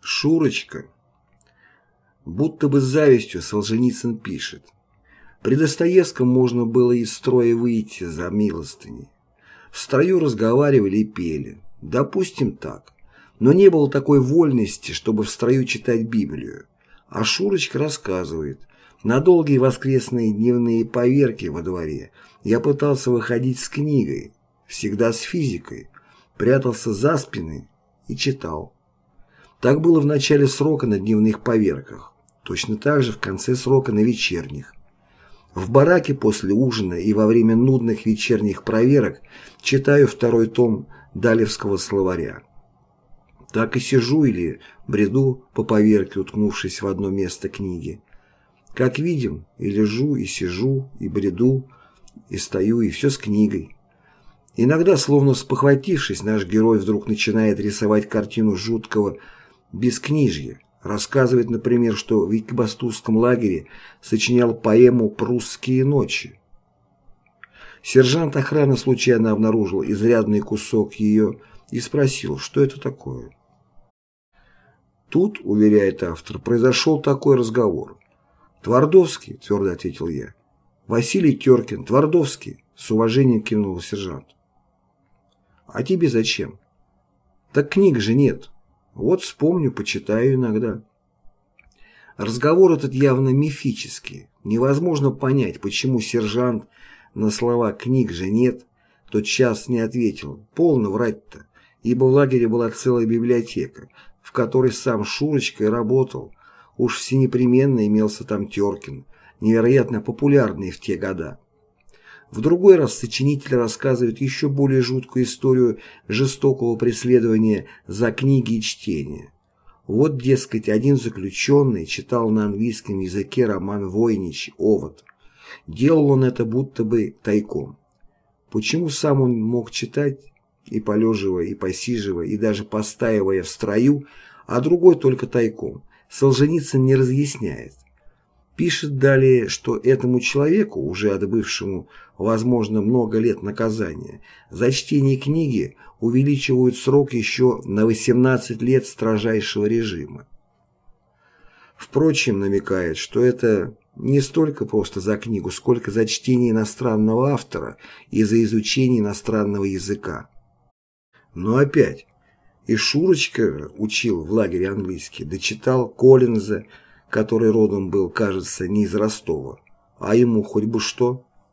Шурочка. Будто бы с завистью Солженицын пишет. При Достоевском можно было из строя выйти за милостыней. В строю разговаривали и пели. Допустим так. Но не было такой вольности, чтобы в строю читать Библию. А Шурочка рассказывает. На долгие воскресные дневные поверки во дворе я пытался выходить с книгой, всегда с физикой, прятался за спины и читал. Так было в начале срока на дневных поверках, точно так же в конце срока на вечерних. В бараке после ужина и во время нудных вечерних проверок читаю второй том Далевского словаря. Так и сижу или бреду по поверке, уткнувшись в одно место книги. Как видим, и лежу, и сижу, и бреду, и стою, и все с книгой. Иногда, словно спохватившись, наш герой вдруг начинает рисовать картину жуткого бескнижья. Рассказывает, например, что в Екибастузском лагере сочинял поэму «Прусские ночи». Сержант охраны случайно обнаружил изрядный кусок ее и спросил, что это такое. Тут, уверяет автор, произошел такой разговор. «Твардовский», — твердо ответил я. «Василий Теркин, Твардовский», — с уважением кинул сержант. «А тебе зачем?» «Так книг же нет. Вот вспомню, почитаю иногда». Разговор этот явно мифический. Невозможно понять, почему сержант на слова «книг же нет» тот час не ответил. Полно врать-то, ибо в лагере была целая библиотека, в которой сам Шурочка и работал. Уж всенепременно имелся там Теркин, невероятно популярный в те года. В другой раз сочинитель рассказывает еще более жуткую историю жестокого преследования за книги и чтение. Вот, дескать, один заключенный читал на английском языке роман Войнич «Овод». Делал он это будто бы тайком. Почему сам он мог читать, и полеживая, и посиживая, и даже постаивая в строю, а другой только тайком, Солженицын не разъясняет. Пишет далее, что этому человеку, уже отбывшему, возможно, много лет наказания, за чтение книги увеличивают срок еще на 18 лет строжайшего режима. Впрочем, намекает, что это не столько просто за книгу, сколько за чтение иностранного автора и за изучение иностранного языка. Но опять, и Шурочка учил в лагере английский, дочитал Коллинза, который родом был, кажется, не из Ростова, а ему хоть бы что.